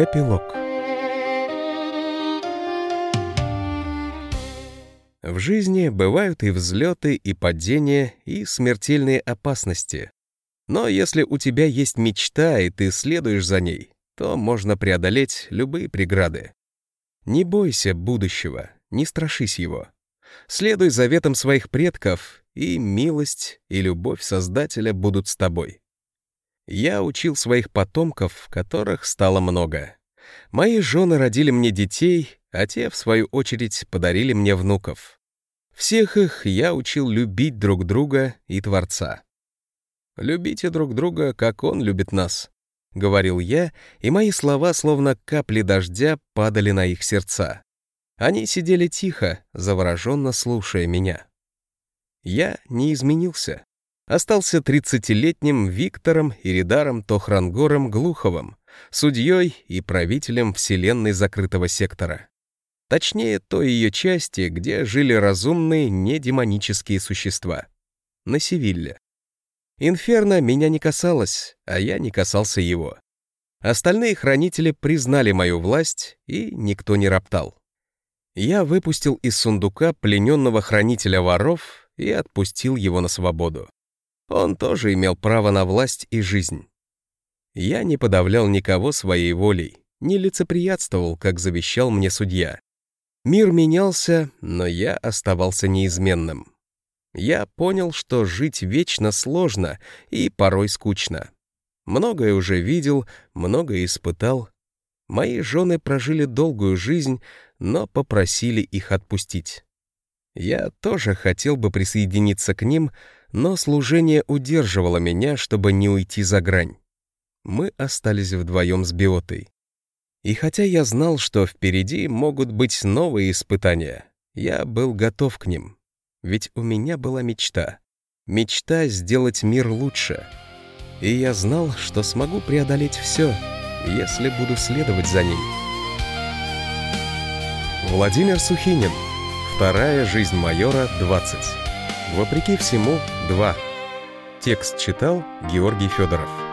Эпилог В жизни бывают и взлеты, и падения, и смертельные опасности. Но если у тебя есть мечта, и ты следуешь за ней, то можно преодолеть любые преграды. Не бойся будущего, не страшись его. Следуй заветам своих предков, и милость, и любовь Создателя будут с тобой. Я учил своих потомков, которых стало много. Мои жены родили мне детей, а те, в свою очередь, подарили мне внуков. Всех их я учил любить друг друга и Творца. «Любите друг друга, как Он любит нас», — говорил я, и мои слова, словно капли дождя, падали на их сердца. Они сидели тихо, завороженно слушая меня. Я не изменился остался 30-летним Виктором Иридаром Тохрангором Глуховым, судьей и правителем Вселенной закрытого сектора. Точнее, той ее части, где жили разумные, недемонические существа. На Севилле. Инферно меня не касалось, а я не касался его. Остальные хранители признали мою власть, и никто не роптал. Я выпустил из сундука плененного хранителя воров и отпустил его на свободу. Он тоже имел право на власть и жизнь. Я не подавлял никого своей волей, не лицеприятствовал, как завещал мне судья. Мир менялся, но я оставался неизменным. Я понял, что жить вечно сложно и порой скучно. Многое уже видел, многое испытал. Мои жены прожили долгую жизнь, но попросили их отпустить. Я тоже хотел бы присоединиться к ним, но служение удерживало меня, чтобы не уйти за грань. Мы остались вдвоем с Биотой. И хотя я знал, что впереди могут быть новые испытания, я был готов к ним. Ведь у меня была мечта. Мечта сделать мир лучше. И я знал, что смогу преодолеть все, если буду следовать за ним. Владимир Сухинин. Вторая жизнь майора 20. Вопреки всему, 2. Текст читал Георгий Федоров.